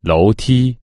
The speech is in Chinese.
楼梯